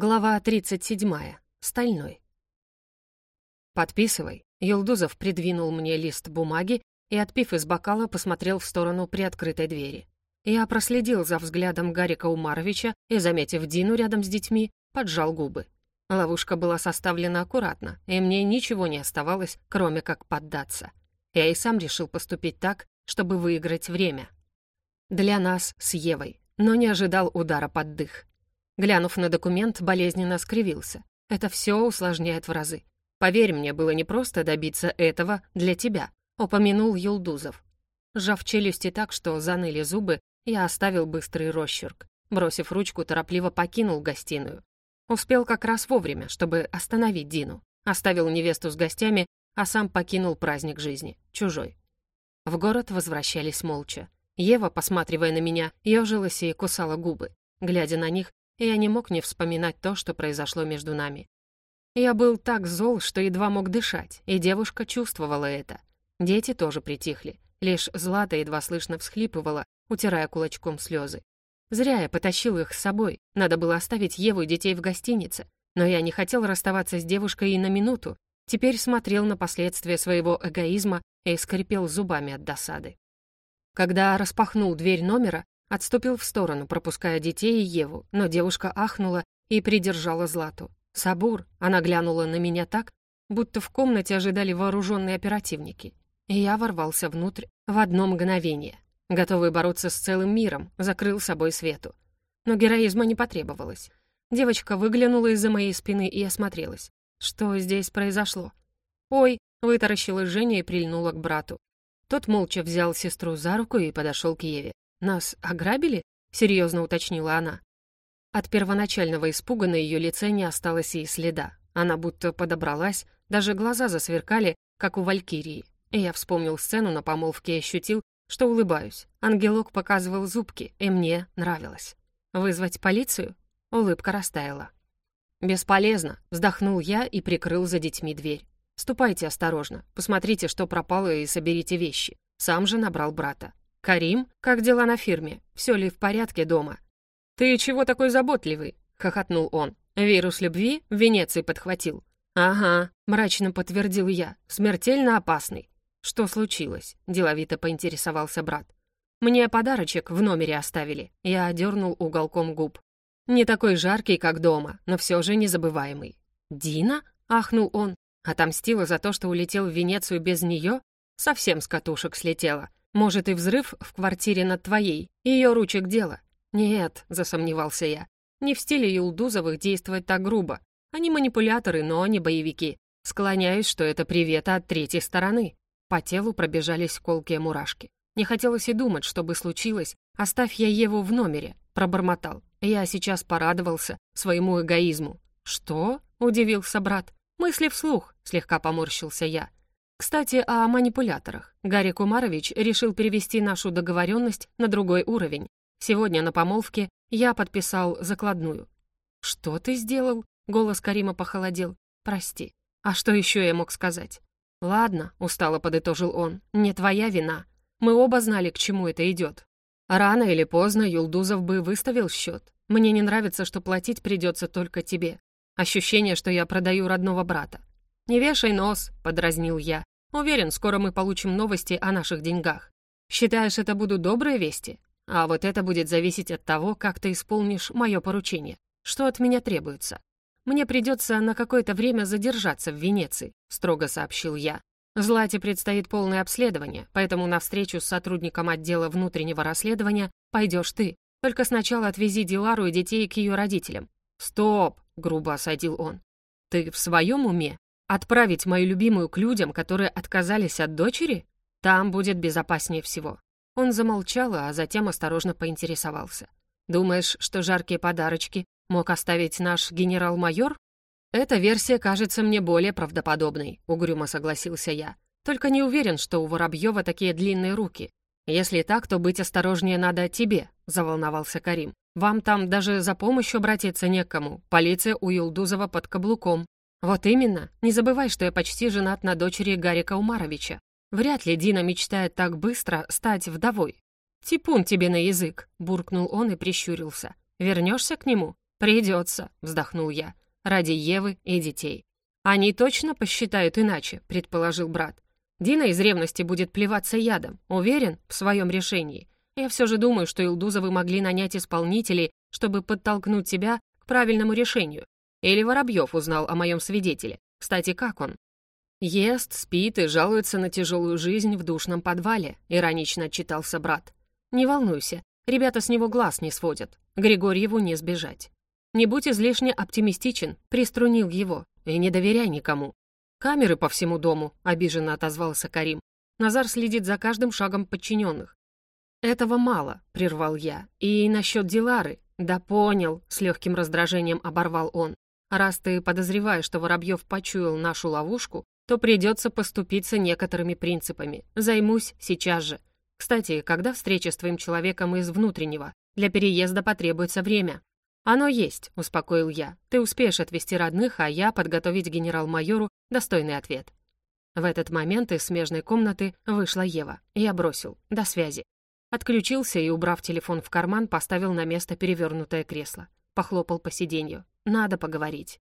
Глава 37. Стальной. «Подписывай». Юлдузов придвинул мне лист бумаги и, отпив из бокала, посмотрел в сторону приоткрытой двери. Я проследил за взглядом Гарика Умаровича и, заметив Дину рядом с детьми, поджал губы. Ловушка была составлена аккуратно, и мне ничего не оставалось, кроме как поддаться. Я и сам решил поступить так, чтобы выиграть время. Для нас с Евой, но не ожидал удара под дых. Глянув на документ, болезненно скривился. Это все усложняет в разы. Поверь мне, было непросто добиться этого для тебя, упомянул Юлдузов. Сжав челюсти так, что заныли зубы, я оставил быстрый росчерк. Бросив ручку, торопливо покинул гостиную. Успел как раз вовремя, чтобы остановить Дину. Оставил невесту с гостями, а сам покинул праздник жизни, чужой. В город возвращались молча. Ева, посматривая на меня, ежилась и кусала губы. Глядя на них, и я не мог не вспоминать то, что произошло между нами. Я был так зол, что едва мог дышать, и девушка чувствовала это. Дети тоже притихли. Лишь Злата едва слышно всхлипывала, утирая кулачком слезы. Зря я потащил их с собой. Надо было оставить Еву и детей в гостинице. Но я не хотел расставаться с девушкой и на минуту. Теперь смотрел на последствия своего эгоизма и скрипел зубами от досады. Когда распахнул дверь номера, Отступил в сторону, пропуская детей и Еву, но девушка ахнула и придержала Злату. «Сабур!» — она глянула на меня так, будто в комнате ожидали вооруженные оперативники. И я ворвался внутрь в одно мгновение. Готовый бороться с целым миром, закрыл собой свету. Но героизма не потребовалось. Девочка выглянула из-за моей спины и осмотрелась. Что здесь произошло? «Ой!» — вытаращилась Женя и прильнула к брату. Тот молча взял сестру за руку и подошел к Еве. «Нас ограбили?» — серьезно уточнила она. От первоначального испуга на ее лице не осталось и следа. Она будто подобралась, даже глаза засверкали, как у валькирии. И я вспомнил сцену на помолвке и ощутил, что улыбаюсь. Ангелок показывал зубки, и мне нравилось. «Вызвать полицию?» Улыбка растаяла. «Бесполезно», — вздохнул я и прикрыл за детьми дверь. «Ступайте осторожно, посмотрите, что пропало, и соберите вещи». Сам же набрал брата. «Карим, как дела на фирме? Все ли в порядке дома?» «Ты чего такой заботливый?» — хохотнул он. «Вирус любви в Венеции подхватил». «Ага», — мрачно подтвердил я, — «смертельно опасный». «Что случилось?» — деловито поинтересовался брат. «Мне подарочек в номере оставили». Я одернул уголком губ. «Не такой жаркий, как дома, но все же незабываемый». «Дина?» — ахнул он. «Отомстила за то, что улетел в Венецию без нее? Совсем с катушек слетела. Может, и взрыв в квартире над твоей, ее ручек дело. Нет, засомневался я. Не в стиле Юлдузовых действовать так грубо. Они манипуляторы, но не боевики. Склоняюсь, что это привет от третьей стороны. По телу пробежались колкие мурашки. Не хотелось и думать, что бы случилось. Оставь я Еву в номере. Пробормотал. Я сейчас порадовался своему эгоизму. «Что?» — удивился брат. «Мысли вслух», — слегка поморщился я. Кстати, о манипуляторах. Гарри Кумарович решил перевести нашу договоренность на другой уровень. Сегодня на помолвке я подписал закладную. «Что ты сделал?» — голос Карима похолодел. «Прости. А что еще я мог сказать?» «Ладно», — устало подытожил он, — «не твоя вина. Мы оба знали, к чему это идет. Рано или поздно Юлдузов бы выставил счет. Мне не нравится, что платить придется только тебе. Ощущение, что я продаю родного брата. «Не вешай нос», — подразнил я. «Уверен, скоро мы получим новости о наших деньгах. Считаешь, это будут добрые вести? А вот это будет зависеть от того, как ты исполнишь мое поручение. Что от меня требуется? Мне придется на какое-то время задержаться в Венеции», — строго сообщил я. «Злате предстоит полное обследование, поэтому на встречу с сотрудником отдела внутреннего расследования пойдешь ты. Только сначала отвези Дилару и детей к ее родителям». «Стоп!» — грубо осадил он. «Ты в своем уме? Отправить мою любимую к людям, которые отказались от дочери? Там будет безопаснее всего». Он замолчал, а затем осторожно поинтересовался. «Думаешь, что жаркие подарочки мог оставить наш генерал-майор?» «Эта версия кажется мне более правдоподобной», — угрюмо согласился я. «Только не уверен, что у Воробьева такие длинные руки. Если так, то быть осторожнее надо тебе», — заволновался Карим. «Вам там даже за помощью обратиться некому. Полиция у Юлдузова под каблуком. «Вот именно. Не забывай, что я почти женат на дочери Гарика Умаровича. Вряд ли Дина мечтает так быстро стать вдовой». «Типун тебе на язык», — буркнул он и прищурился. «Вернешься к нему?» «Придется», — вздохнул я, — «ради Евы и детей». «Они точно посчитают иначе», — предположил брат. «Дина из ревности будет плеваться ядом. Уверен в своем решении. Я все же думаю, что Илдузовы могли нанять исполнителей, чтобы подтолкнуть тебя к правильному решению. Или Воробьев узнал о моем свидетеле. Кстати, как он?» «Ест, спит и жалуется на тяжелую жизнь в душном подвале», — иронично отчитался брат. «Не волнуйся, ребята с него глаз не сводят. Григорьеву не сбежать. Не будь излишне оптимистичен, приструнил его, и не доверяй никому. «Камеры по всему дому», — обиженно отозвался Карим. Назар следит за каждым шагом подчиненных. «Этого мало», — прервал я. «И насчет Дилары». «Да понял», — с легким раздражением оборвал он. «Раз ты подозреваешь, что Воробьев почуял нашу ловушку, то придется поступиться некоторыми принципами. Займусь сейчас же. Кстати, когда встреча с твоим человеком из внутреннего? Для переезда потребуется время». «Оно есть», — успокоил я. «Ты успеешь отвезти родных, а я подготовить генерал-майору достойный ответ». В этот момент из смежной комнаты вышла Ева. Я бросил. «До связи». Отключился и, убрав телефон в карман, поставил на место перевернутое кресло. Похлопал по сиденью. «Надо поговорить».